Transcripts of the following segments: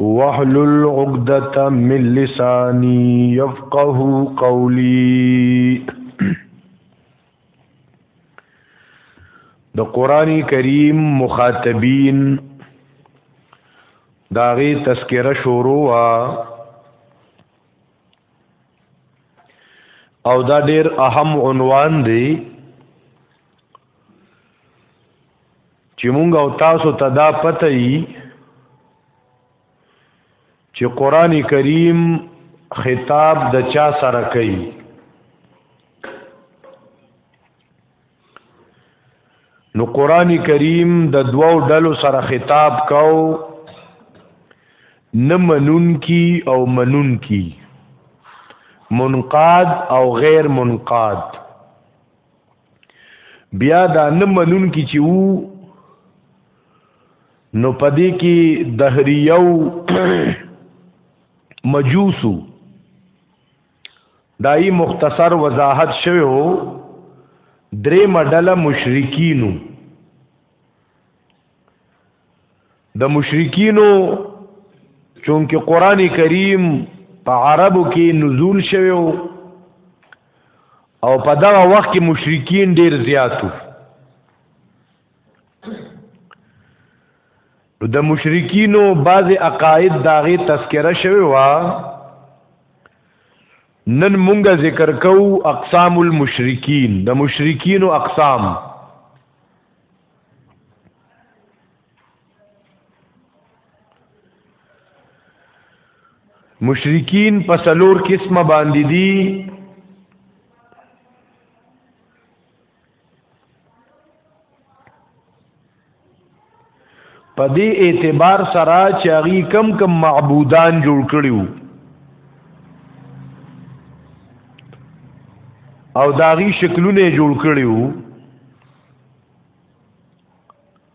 واحلل عقدة من لساني يفقه قولي د قران کریم مخاطبین داغه تذکرہ شروع وا او دا ډیر اهم عنوان دی چې مونږ او تاسو ته دا پته یي چې قران کریم خطاب د چا سره کوي نو قران کریم د دوو ډلو سره خطاب کاو نه منون کی او منون کی منقاد او غیر منقاد بیا دا نه منون کی چې وو نو پدې کې دهریو مجوسو دای مختصر وضاحت شوه هو درې مډله مشرکینو د مشرکینو چونکه قران کریم په عربو کې نزول شوی او په دغه وخت کې مشرکین ډیر زیاتو د مشرکینو بعض عقاید داغه تذکره شوی و نن مونږه ذکر کو اقسام المشرکین د مشرکینو اقسام مشرکین په سلور قسمه باندې دي په دې اعتبار سره چې هغه کم کم معبودان جوړ کړیو او داغي شکلونه جوړ کړیو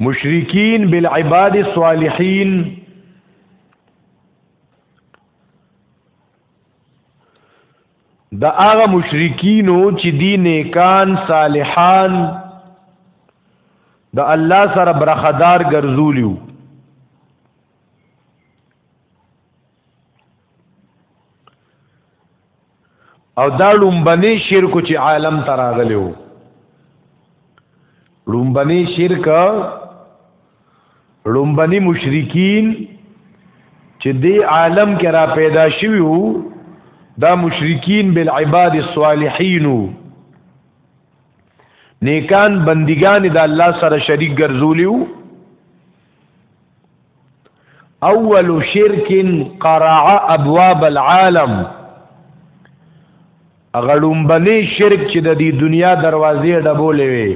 مشرکین بالعباد الصالحین دا هغه مشرکینو چې دی نیکان صالحان د الله سره برخدار ګرځولیو او دا لومبني شرک چې عالم تراغلی وو لومبني شرک لومبني مشرکین چې دی عالم کې را پیدا شوی وو دا مشرکین بالعباد الصالحین نیکان بندگان د الله سره شریک ګرځولیو اول شرک قرع ابواب العالم غړوم بني شرک چې د دې دنیا دروازې ډبولې وي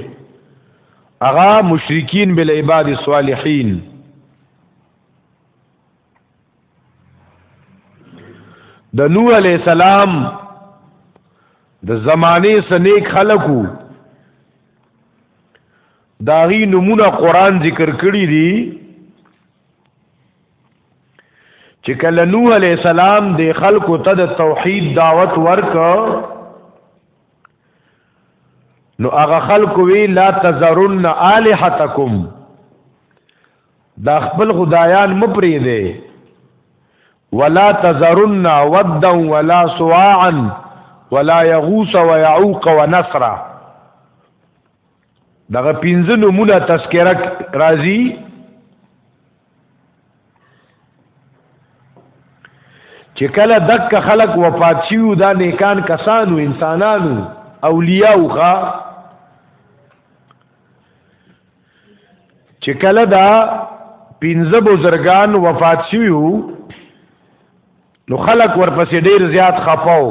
اغا مشرکین بل عباد الصالحین د نوح علی السلام د زمانه سنیک خلقو داغي نمونه قران ذکر کړی دی چې کله نوح علی السلام د خلکو ته د توحید دعوت ورک نو هغه خلکو وی لا تزرن الہتکم دا خپل خدایان مپری دی ولا تزرن ودا ولا سواعا ولا يغوس ويعوق ونصرا دغه پنځه نمونه تذکرہ راځي چې کله دک خلق وفات شيو دا نیکان کسانو انسانانو اولیاء وخا چې کله دا پنځه بزرگان وفات شيو نو خلق ورپسې ډیر زیات خفاو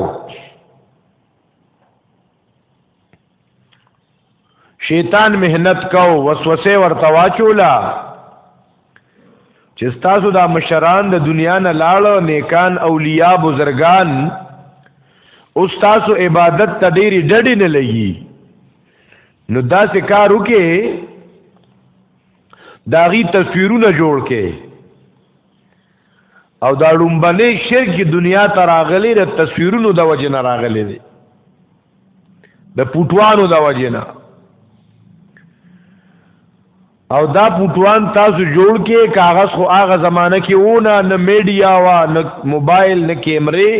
شیطان مهنت کو وسوسه ورته واچولا چې تاسو دا مشران د دنیا نه لاړو نیکان اولیاء بزرگان او تاسو عبادت ته ډېری ډډې نه لګي نو دا څه کار وکي داغي تصویرونه جوړ کې او دا ډومبنه شرک دنیا ته راغلی د تصویرونو د وجه نه راغلی دی د پټوانو د وجه نه او دا پټوان تاسو جوړ کې کاغذ خو هغه زمانہ کې و نه نه میډیا وا نه موبایل نه کیمرې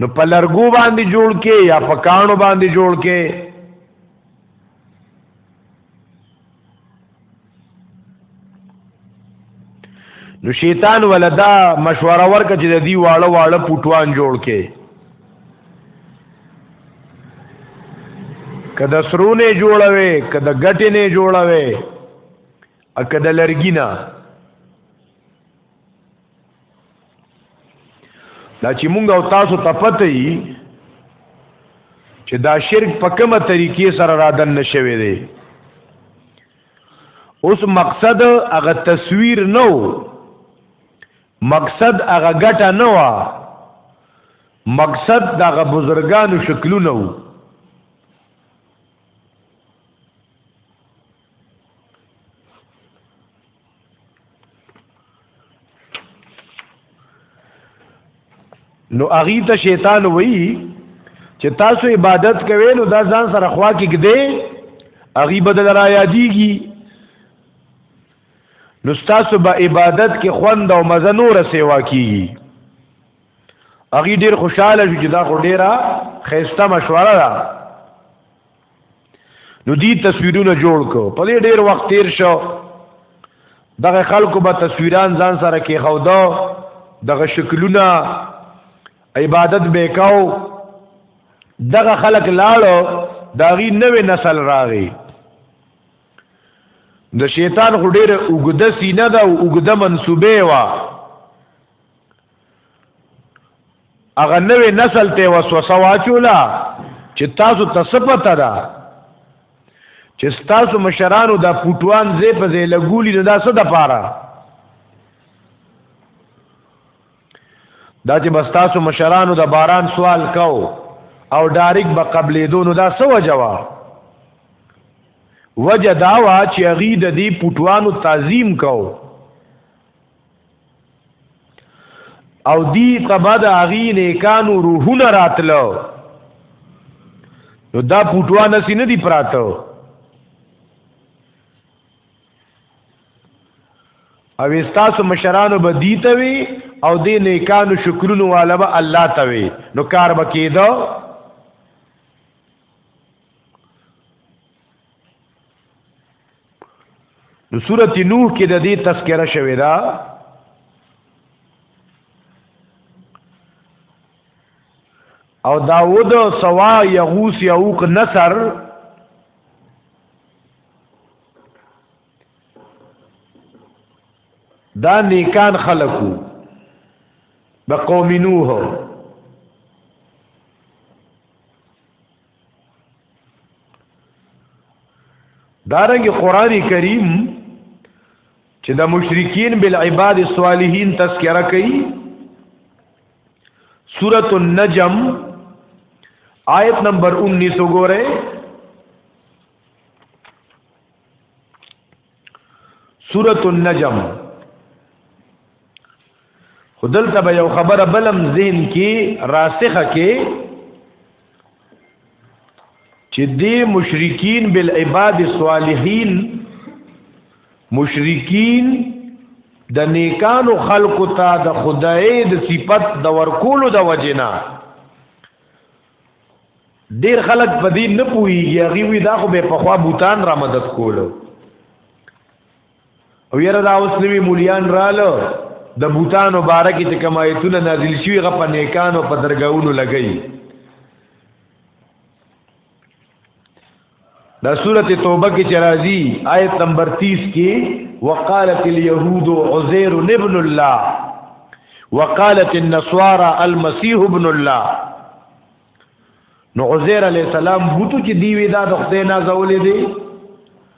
نو په لرګو باندې جوړ کې یا په کانو باندې جوړ کې نو شیطان ولدا مشوره ورک چې د دی واړه واړه پټوان جوړ کې کده سرونه جوړوي کده غټې نه جوړوي ا کده لرګینا دا چې مونږ او تاسو ته پته یي چې دا شرک په کومه طریقې سره را دن نشوي دی اوس مقصد هغه تصویر نو مقصد هغه ګټه نه و مقصد دغه بزرګانو شکلونه وو نو اغي ته شیطان وایي چې تاسو عبادت کوئ نو دا ځان سره خوا کې ګدې اغي بدل را یادېږي نو تاسو به عبادت کې خوند او مزه نور سیوا کیږي اغي ډیر خوشاله شو چې دا خو ډیره خیسته مشوره ده نو دی تصویرونه جوړ کو په دې ډیر وخت تیر شو دغه خلکو به تصویران ځان سره کې خودو دغه شکلونه عبادت به کاو دغه خلک لاړو داغي نوې نسل راغی د شیطان خو ډیره وګده سینه ده او وګده منسوبه وا هغه نوې نسل ته وسوسه واچولا چې تاسو تسپته ده چې تاسو مشرانو دا پټوان زی په زی لګولي نه دا څه د پاره دا چې بس تاسو مشرانو د باران سوال کو او ډاریک به قبلې دونو دا څه وجوا وجه دا وا چې غي د دې پټوانو تعظیم کو او دی تبا د هغې نیکانو روحونه راتلو نو دا پوټوان سی نه دی پراته او استاسو مشرانو به دی ته وی او دی نیکانو شکرونو والا به الله ته وی نو کار به کېدو نو سورته نوح کې د دې تذکرہ شوې ده او داود سوا یغوس یعوق نصر دا نیکان خلقو د قوم نوح دارنګ قران کریم چې د مشرکین بالعباد الصالحین تذکرہ کوي سورۃ النجم آیت نمبر 19 وګوره سورۃ النجم خدل ته یو خبره بلم ذهن کې راسخه کې چې دې مشرکین بالعباد الصالحین مشرکین د نیکانو خلقو ته د خدای د صفت د ورکولو د وجنا ډیر خلک په دې نه پوهیږي هغه وی دا خو به په خوا بوتان را مدد کولو او یره دا اوس نوی مولیان رالو د بوتان مبارک چې کوم آیتونه نازل شوی غ په نیکانو په درگاہونو لګی دا سورته توبه کې چرازی آیت نمبر 30 کې وقالت اليهود عزير ابن الله وقالت النصارى المسيح ابن الله نو عزير عليه السلام بوتو چې دی وی دا د خدای نازولې دی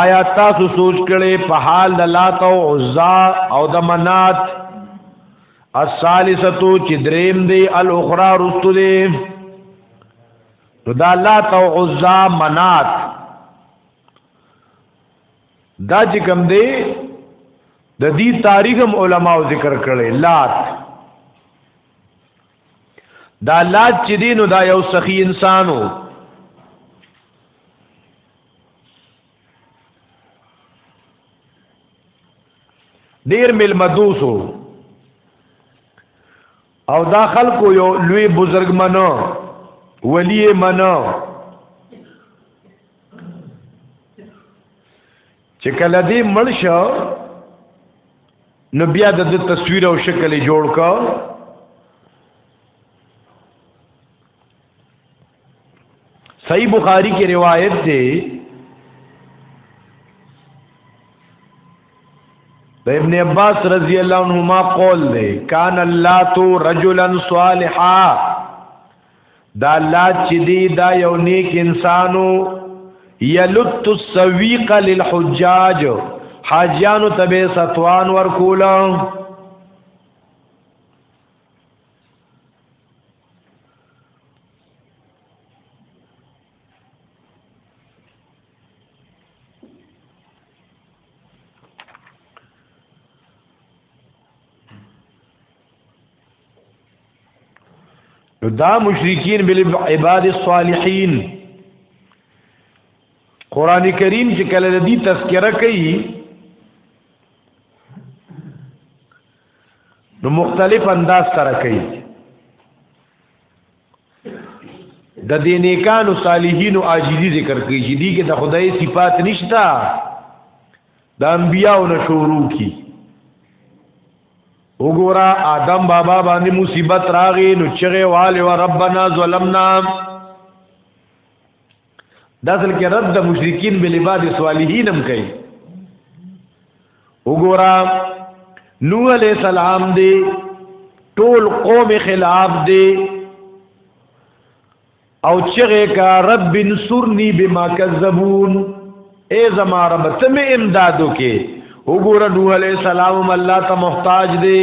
آیا تاسو سوچ کړي په حال د لات او عزا او د منات الثالثه چې دریم دی الاخرى رستو دی نو دا لات او عزا منات دا چې کوم دی د دې تاریخ هم علما ذکر کړي لات دا لات چې دینو دا یو سخی انسانو ډیر مل مدوسو او دا خلکو یو لوی بزرگ منو ولی منو چې کله دې مړ شو نو بیا د تصویر او شکل جوړ کا صحیح بخاری کې روایت دی د ابن عباس رضی الله عنهما قول دی کان الله تو رجلا صالحا دا الله چې دی دا یو نیک انسانو یلت السویق للحجاج حاجیانو تبه ستوان ورکولا دا مشرکین بل عباد الصالحین قران کریم چې کله د دې تذکرہ کوي نو مختلف انداز سره کوي د دې نیکانو صالحینو عاجزی ذکر کوي چې دي کې د خدای صفات نشتا د انبیانو نشورو کی وګوره آدم بابا باندې مصیبت راغی نو چغه والے و ربنا ظلمنا دا اصل کې رد د مشرکین بل عباد صالحین هم کوي وګورا نو علی سلام دی ټول قوم خلاف دی او چغه کا رب انصرنی بما کذبون اے زما رب تم امدادو کې وګوره نوح علیہ السلام الله ته محتاج دی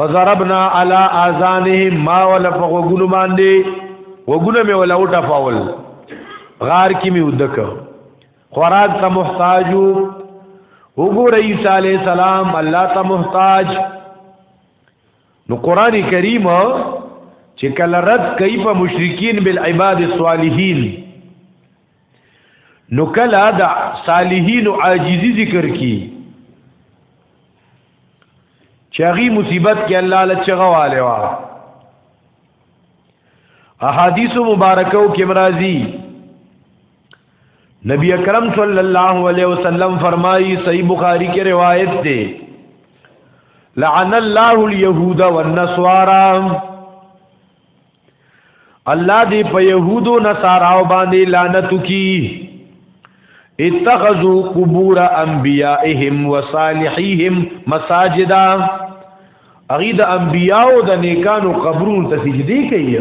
وضربنا على اذانهم ما ولا فغوګونو باندې وګونه مې ولا وټه فاول غار کې مې ودک خوراک ته محتاج وګور عيسى عليه السلام الله ته محتاج نو قران کریم چې کله رد کوي په مشرکین بالعباد الصالحین نو کله د صالحین عاجزی ذکر کی چاغي مصیبت کې الله له چغواله وا احادیث مبارکو کې مرাজি نبی اکرم صلی الله علیه وسلم فرمایي صحیح بخاری کې روایت ده لعن الله اليهود والنصارى الله دی په يهودو نصاراو باندې لعنت کی اتخذوا قبور انبيائهم وصالحيهم مساجدا اغي د انبياو د نیکانو قبرونو ته سجدي کوي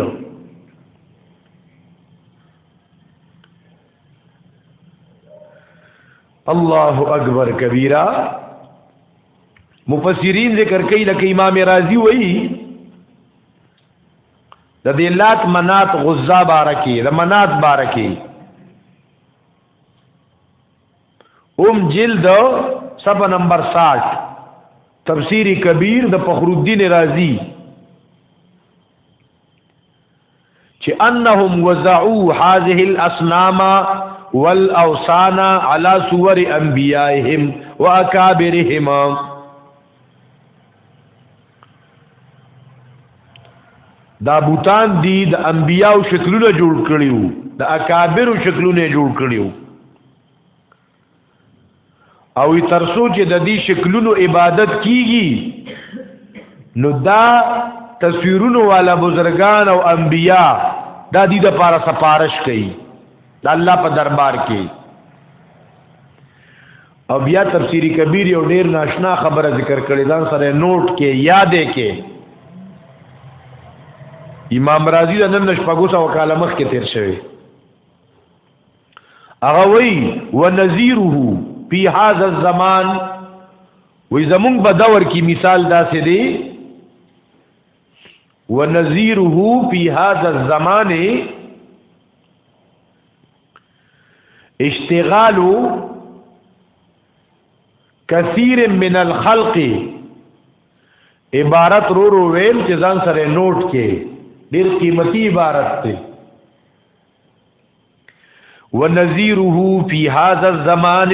الله اکبر کبیره مفسرین ذکر کوي لکه امام رازی وایي د دې لات منات غزا بارکی د منات بارکی اوم جلد صفحه نمبر 60 تفسیر کبیر د فخر الدین رازی چې انهم وزعوا هذه الاصنام والاوثان على صور انبيائهم واكابرهم دا بوتان دی د انبیاو شکلونه جوړ کړیو د اکابرو شکلونه جوړ کړیو او ترسو چې د دې شکلونو عبادت کیږي نو دا تصویرونو والا بزرگان او انبیا دا دې د پاره سفارش کوي د الله په دربار کې او بیا تفسیری کبیر یو ډیر ناشنا خبره ذکر کړی ځان سره نوٹ کې یادې کې امام رازی د نن شپږو سو کاله مخ کې تیر شوی هغه وی ونذیره فی هذا الزمان وی زمون په دور کې مثال داسې دی ونذیره فی هذا الزمان اشتغال کثیر من الخلق عبارت رو رو ویل چې ځان سره نوٹ کې ډیر قیمتي عبارت دی ونذيره في هذا الزمان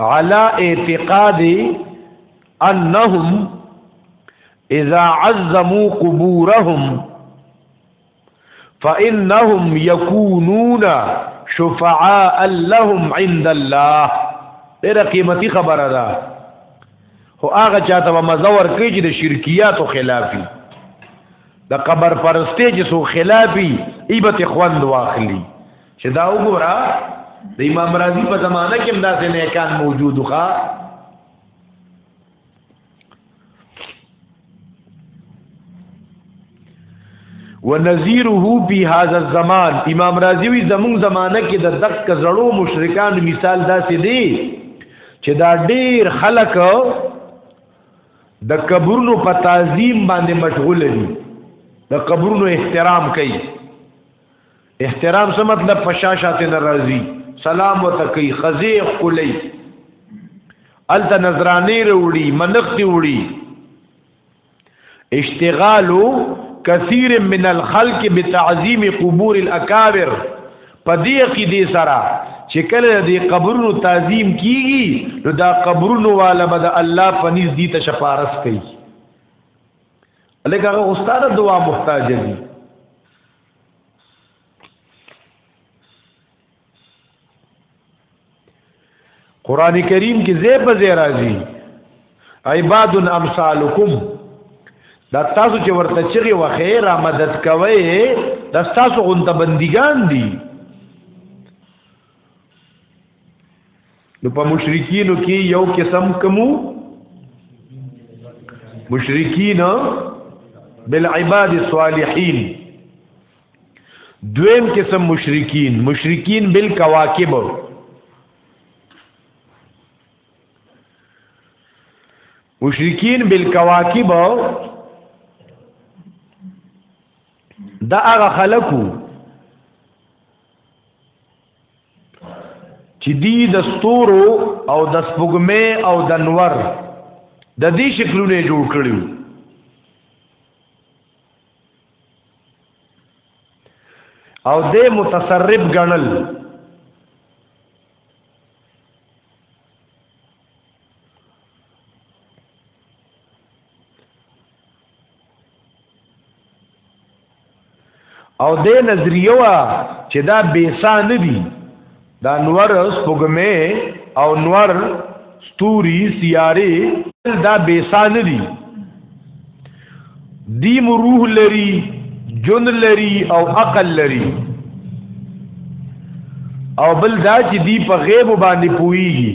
علا اعتقاد انهم اذا عظموا قبورهم فانهم يكونون شفعاء لهم عند الله ډیره قیمتي خبره ده خو هغه چاته به مزه ورکړي چې د شرکیاتو خلافي د قبر پرستی چې سو خلافي ایبت خوند واخلي چې دا وګوره د امام رازی په زمانه کې هم داسې نیکان موجود وخا ونذيره في هذا الزمان امام رازی وی زمون زمانه کې د دک زړو مشرکان مثال داسې دی چې دا ډیر خلک د قبرونو په تعظیم باندې مشغول دي د قبرونو احترام کوي احترام څه مطلب فشاشات ناراضي سلام وتکي خزي خلي الته نظرانه وروړي منخت وروړي اشتغال کثیر من الخلق بتعظیم قبور الاکابر پدې کې دې سره چې کله دې قبرونو تعظیم کیږي نو دا قبرونو والا به د الله پنيز دي ته شفارس کوي الګه هغه استاد دعا محتاج دي قران کریم کې زې په زې راځي عباد امثالکم دا تاسو چې ورته چغي وخیر مدد کوي دا تاسو غونډه بندګان دي نو په مشرکینو کې یو قسم کمو مشرکین بالعباد الصالحین دویم قسم مشرکین مشرکین بالکواکب مشرکین بالکواکب دا هغه خلکو چې دی د ستورو او د سپوږمې او د نور د دې شکلونه جوړ کړیو او د متصرف ګڼل او د نظریه وا چې دا بیسا نه دي دا نور سپوږمې او نور ستوري سیاره دا بیسا نه دي دی مروح لري جن لري او عقل لري او بل دا چې دی په غیب باندې پويږي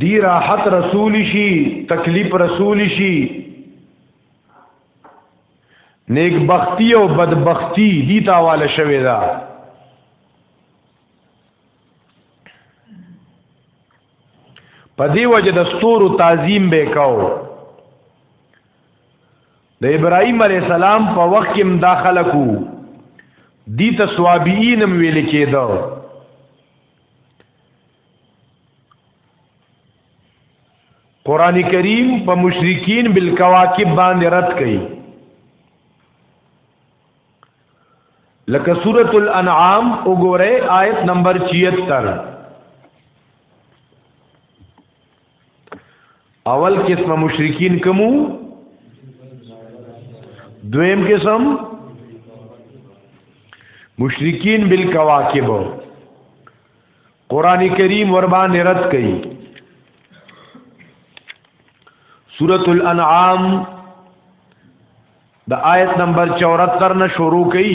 دی راحت رسول شي تکلیف رسول شي نیک بختی او بدبختی دی تاواله شوی دا په دی وجه د ستورو تعظیم به کاو د ابراهیم علی السلام په وخت کې مداخله کو دی ته سوابین ویل کېدو قران کریم په مشرکین بالکواکب باندې رد کړي لکه سورۃ الانعام وګوره آیت نمبر 76 اول قسم مشرکین کمو دویم قسم مشرکین بالکواکب قران کریم وربان رد کړي سورۃ الانعام د آیت نمبر 74 نه شروع کړي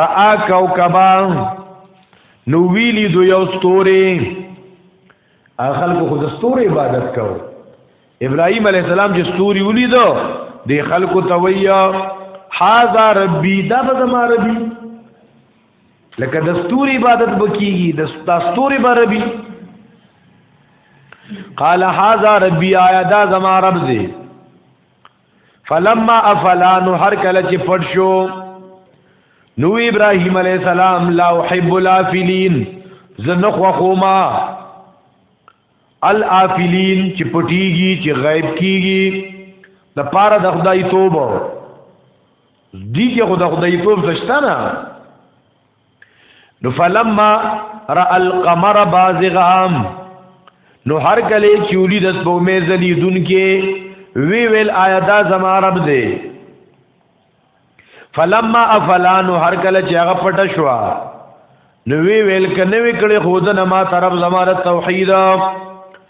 را کوكبا نو ویلی دو یو ستوری خلکو خود ستوری عبادت کو ابراهیم علیہ السلام چې ستوری ولیدو دی خلکو ته ویا هاذا ربی دا به زما ربی لکه د ستوري عبادت بکیږي د ستوري به ربی قال هاذا ربی آیا دا زما رب دی فلما افلان هر کله چې پټ شو نو ابراهيم عليه السلام لا احب الافلين زنه خو خوما الافلين چې پټيږي چې غيب کیږي د پاره د خدای توبه دی کې خدای خدای توبه ځشتنه نو فلما را القمر بازغام نو هر کله چې ولید د سپومې زلی دن کې وی ویل آیا دا زما رب دی فلما افلان هر کله چې هغه پټ شو نو وی ویل کنه وی کړي خود نه ما طرف زما توحید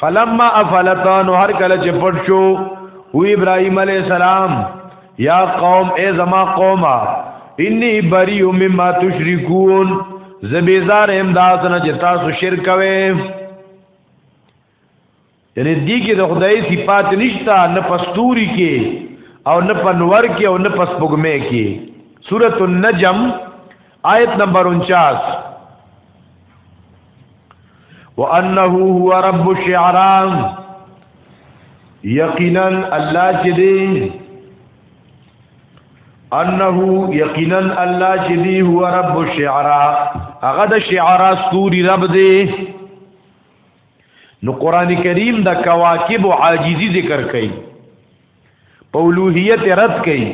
فلما افلتان هر کله چې پټ شو او ابراهيم عليه السلام یا قوم اے زما قومه انی بری مما تشرکون زبیزار امداد نه چې تاسو شرک کوئ یعنی دی کې د خدای صفات نشتا نه پستوري کې او نه پنور کې او نه پسپګمه کې سورۃ النجم آیت نمبر 49 وانه هو رب الشعران یقینا الله چې دی انه یقینا الله چې دی هو رب الشعرا هغه د شعرا ستوري رب دی نو قران کریم د کواکب عاجزی ذکر کړي په اولوهیت رد کوي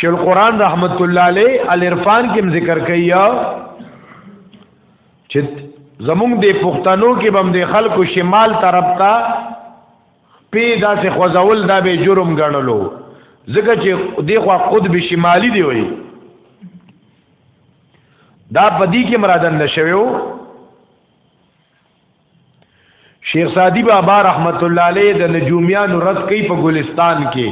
شیخ القران رحمت الله علیه العرفان کې ذکر کوي چې زمونږ د پښتنو کې بم د خلکو شمال طرف ته پی داسې خوځول دا به جرم ګڼلو ځکه چې دی خو قطب شمالي دی وي دا پدی کې مرادن نشویو شیخ سادی بابا رحمت الله علیه د نجومیانو رد کوي په ګلستان کې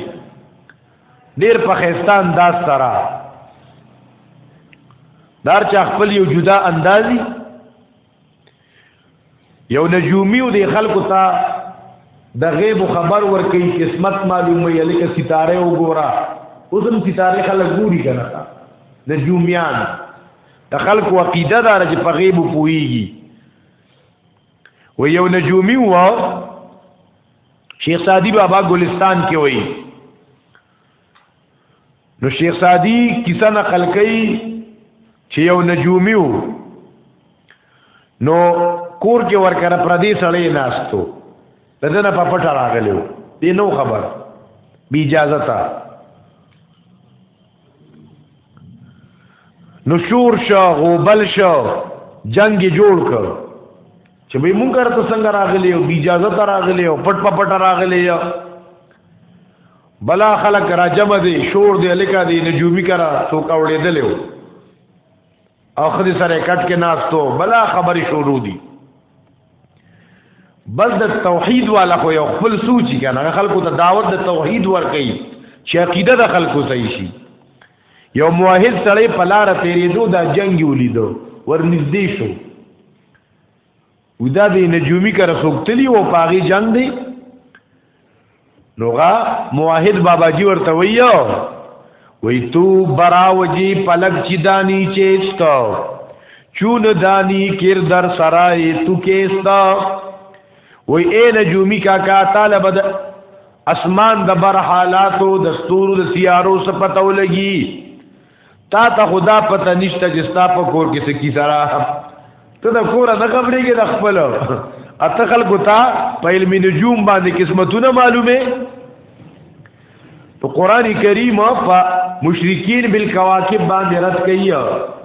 ډیر په خيستا انداز سره دار چا خپل یو جدا اندازي یو نجومی او د خلکو ته د غیب خبر ور کوي قسمت معلومه یې لکه ستاره وګوره اوسم ستاره خلک ګوري کنه نجومیان د خلکو عقیده دار چې په غیب پويږي و یو نجومی و شیخ سعدی بابا گلستان کې وای نو شیخ سعدی کیسه نقل کړي چې یو نجومی و نو کور کې ورکره پردي سړی ناستو ددنه په پټه راغلو دې نو خبر بی اجازه تا نو شور شو غوبل شو جنگ جوړ کړ چې به مونږ کرته څنګه راغلی او بی اجازه ته راغلی او پټ پټ راغلی یا بلا خلک را جمع دي شور دی لکه دی نجومی کرا تو کاوړې دلو او خدي سره کټ کې ناستو بلا خبرې شروع دي بس د توحید والا خو یو خپل سوچي کنه خلکو ته دعوت د توحید ور کوي چې عقیده د خلکو صحیح شي یو موحد سړی په لار تیرېدو دا جنگ ولیدو ورنږدې شو ودا دی نجومی کر سوکتلی و پاغی جنگ دی نوغا مواحد بابا جی ورته ویو وی تو براو جی پلک چی دانی چیستا چون دانی کر در سرائی تو کیستا وی اے نجومی کا کا طالب دا اسمان د بر حالاتو د ستورو د سیارو سپتو لګي تا ته خدا پته نشته چې ستا په کور کې څه کی سره ته د کوره نه خبرېږي د خپل اته خلکو ته په علم نجوم باندې قسمتونه معلومه په قران کریم په مشرکین بالکواکب باندې رد کوي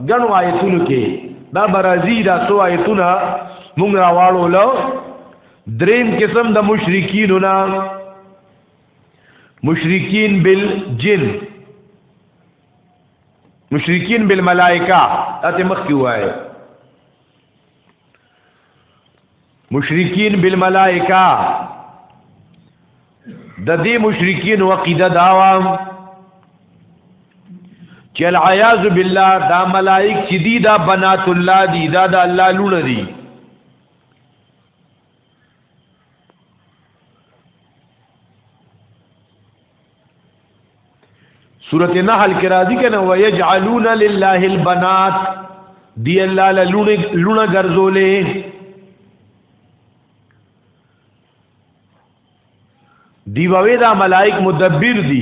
ګڼ آیتونو کې دا برازي دا سو آیتونه مونږ راوالو لو دریم قسم د مشرکین نه مشرکین بالجن مشرکین بالملائکه اته مخ کی وای مشرکین بالملائکه د دې مشرکین وقیده داوام چې العیاذ بالله دا ملائک چې دي دا بنات الله دي دا د الله لونه دي سورت نحل کې راځي کنه ويجعلون لله البنات دی الله له لونه لونه ګرځولې دی ووی دا ملائک مدبر دي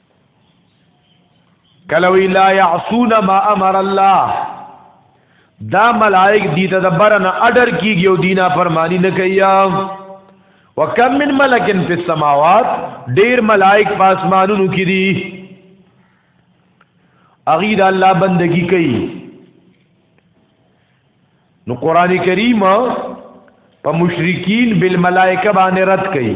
کله وی لا يعصون ما امر الله دا ملائک دي ته د برنه اډر کیږي او دینا فرمانی نه کوي وکم من ملکن فی السماوات ډیر ملائک پاسمانونو کې دي اغي د الله بندگی کوي نو قران کریم په مشرکین بالملائکه باندې رد کوي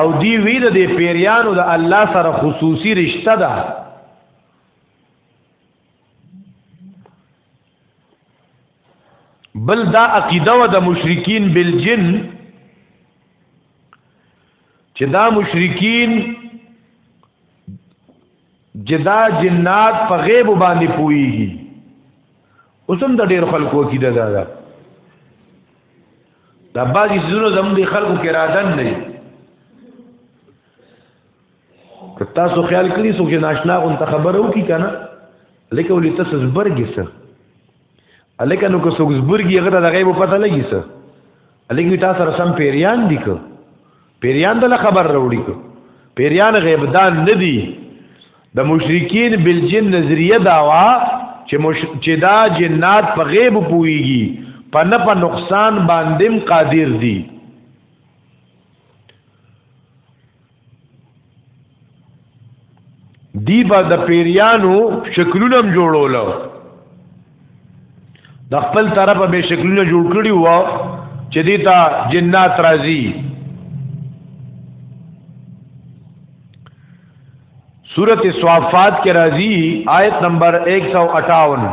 او دی وی د پیریانو د الله سره خصوصي رشتہ ده بل دا عقیده و د مشرکین بالجن چې دا مشرکین جدا جنات په غیب باندې پويږي اوسم د ډیر خلکو کې ده دا دا بعضی زونه زموږ د خلکو کې رادن نه که تاسو خیال کړی سو چې ناشنا غون ته خبرو کی کنه لکه ولې تاسو زبرګی سره الکه نو کو سوګزبورګي هغه د غیب پته لګی سه الکه تاسو سره سم پیریان دي کو پیریان د خبر وروړي کو پیریان غیب دان نه دي د مشرکین بالجن نظریه داوا چې مش... چې دا جنات په غیب پويږي په نه په نقصان باندې قادر دي دی با د پیریانو شکلونه هم جوړول د خپل طرفه به شکلونه جوړ کړی و چې دی ته جنات راځي سورت صوافات کے راضی آیت نمبر 158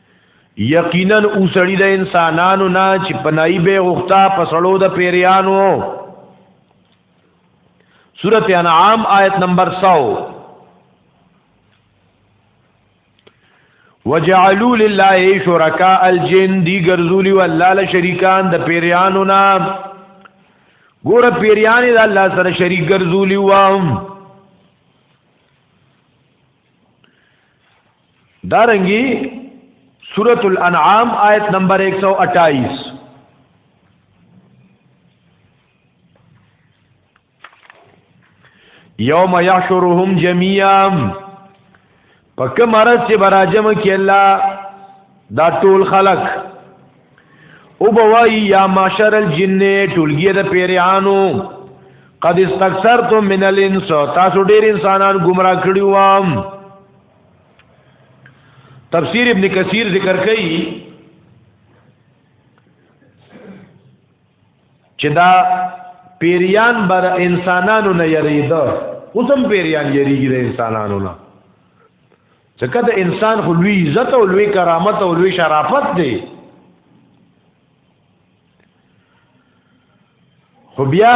یقینا اوسړی د انسانانو نه چې پنای به غوښتا پسړو د پیریانو سورت انعام آیت نمبر 100 وجعلوا لله شرکاء الجن دی ګرځولی والله له شریکان د پیریانو نا ګور پیریان د الله سره شریک ګرځولی و دارنګي سورۃ الانعام آیت نمبر 128 یوم یحشرهم جميعا پکې مرز چې براجم کې الله دا ټول خلق او بوای یا معاشر الجن ټولګی د پیرانو قد استكثرتم من الانس تاسو ډیر انسانان گمراه کړی وام تفسیر ابن کثیر ذکر کړي چې دا پیریان بر انسانانو نه یریده اوسم پیریان یریږي د انسانانو نه ځکه د انسان خو لوی عزت او لوی کرامت او لوی شرافت دی خو بیا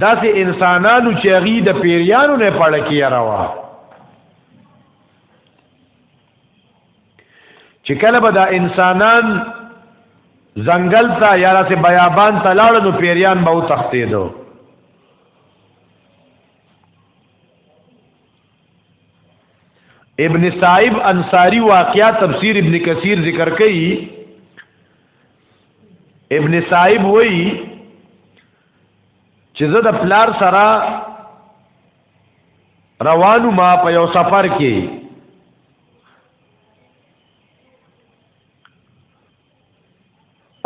داسې انسانانو چې هغه د پیریانو نه پړ کې راوا چې کله به دا انسانان زنګل ته یا راته بیابان ته لاړ نو پیریان به وتښتېدو ابن صاحب انصاری واقعا تفسیر ابن کثیر ذکر کئی ابن صاحب وئی چې زه د پلار سره روانو ما په یو سفر کې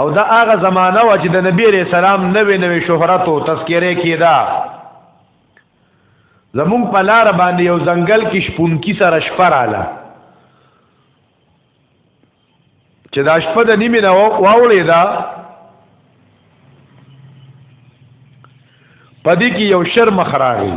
او دا هغه زمانہ و چې د نبی علیہ السلام نوې نوې شهرت او تذکره کیدا زمون په لار باندې یو ځنګل کې شپونکی سره شپراله چې دا شپه د نیمه نه واولې دا پدې کې یو شر مخراغي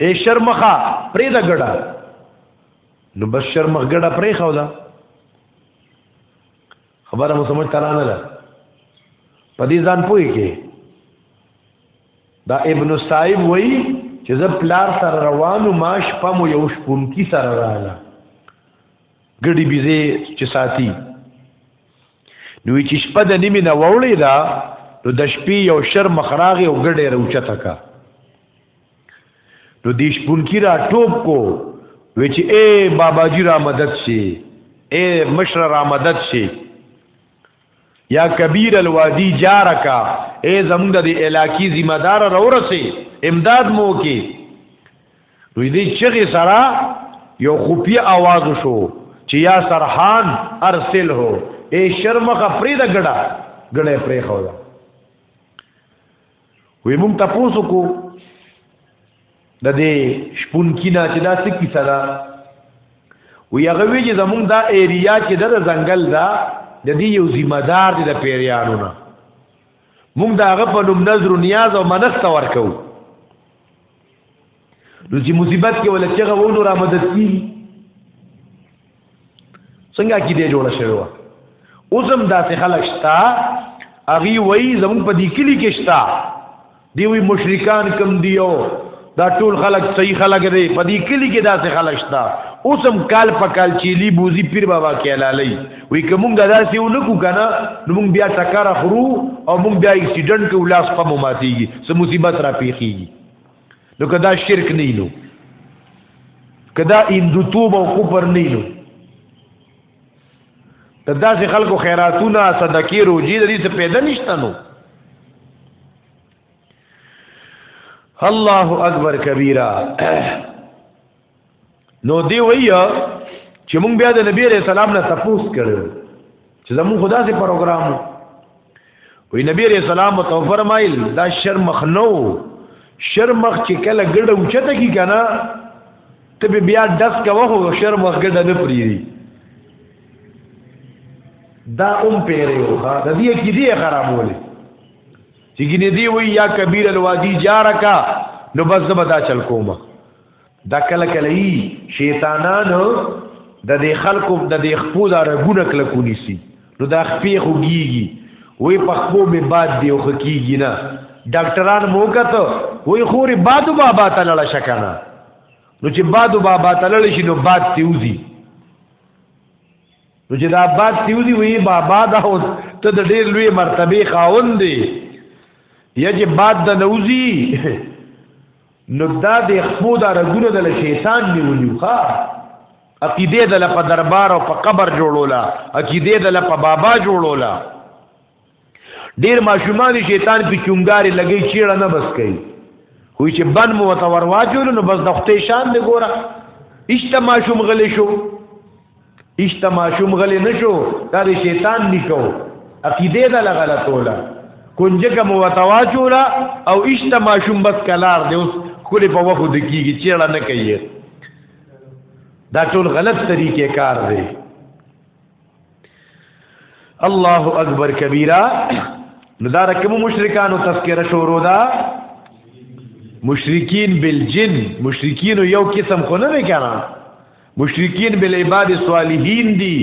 اے شرمخه پرې دا ګډه نو بس شرمخ ګډه پرې خو دا خبره مو سمجھ ترا نه ده په دې ځان پوي کې دا ابن صاحب وای چې زه پلار سره روانو ماش پمو یو شپون کی سره رااله ګډي بيزه چې ساتي نو چې شپه د نیمه نه وړې دا نو د شپې یو شر مخراغه او ګډه روچته کا نو دیش پونکی را ټوب کو وی چې اے بابا جی را مدد شي اے مشر را مدد شي یا کبیر الوادی جارکا اے زمونږ د علاقې ذمہ دار راورسه امداد مو کې دوی دې چغې سره یو خفي आवाज شو چې یا سرحان ارسل هو اے شرمخه فرید ګډه ګډه پرې خو وی مونږ تاسو کو د دې شپون کینا چې دا څه کیسه ده وی هغه وی چې زمونږ دا ایریا چې د ځنګل دا د دې یو ذمہ دار دی د پیریانو نه مونږ دا هغه په نوم نظر نیاز او منښت ورکو نو چې مصیبت کې ولا چغه وونو را مدد کی څنګه کې دې جوړه شوی و اوسم داسې خلک شتا اغي وای زمون په دې کلی کې شتا دی وی مشرکان کم دیو دا ټول خلک صحیح خلک دی په دې کلی کې داسې خلک شتا اوسم کال په کال چيلي بوزي پیر بابا کې علالي وی کومګ داسې ونکو کنه نو مونږ بیا ټکر خرو او مونږ بیا اکسیډنټ کې ولاس په مو ماتيږي سم مصیبت را پیخيږي نو کدا شرک نه نو کدا هندوتوب او کفر نه نو دا چې خلکو خیراتونه صدقې روزي د دې څه پیدا نشته نو الله اکبر کبیره نو دی وایي چې مونږ بیا د نبی عليه السلام نه تپوس کړو چې زموږ خدا سي پروګرام وي نبی عليه السلام تو فرمایل دا شر مخ نو شر مخ چې کله ګډه اوچته کی کنه ته بیا دس کا وو شر مخ ګډه نه پریری دا ام پیره یو ها د دې کې دې خرابولې چې ګینه دی وی یا کبیر الوادی جارکا نو بس زبدا چل کومه دا کله کله یي شیطانانو د دې خلکو د دې خپو دا رګونه کله کونی سي نو دا خپې خوږيږي وې په خپو به باد دی او خکیږي نه ډاکټران مو کته وې خوري بادو بابا ته لړ شکنه نو چې بادو بابا ته لړ شي نو باد تیوزي نو چې دا باد تیوزي وې بابا دا هو ته د ډېر لوی مرتبه خاوند دی یا چې باد د نوزي نو دا د خپو دا رګونه د شیطان نیولیو ښا عقیده د په دربار او په قبر جوړولا عقیده د په بابا جوړولا ډیر ماشومان شیطان په چونګاري لګي چیړه نه بس کوي خو چې بن مو وتور واجول نو بس د خپل شان دی ګوره ایشته ماشوم غلی شو اشته ماشوم غلی نشو دا د شیطان نکو عقیده دا لغلطوله کنجکه مو وتواچولا او اشته ماشوم بس کلار دی اوس کلی په وخت د کیږي چیړه نه کوي دا ټول غلط طریقې کار دی الله اکبر کبیره نو دا رقم مشرکانو تذکرہ شروع دا مشرکین بالجن مشرکین یو قسم خو نه کنا مشرکین بالعباد الصالحین دی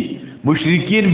مشرکین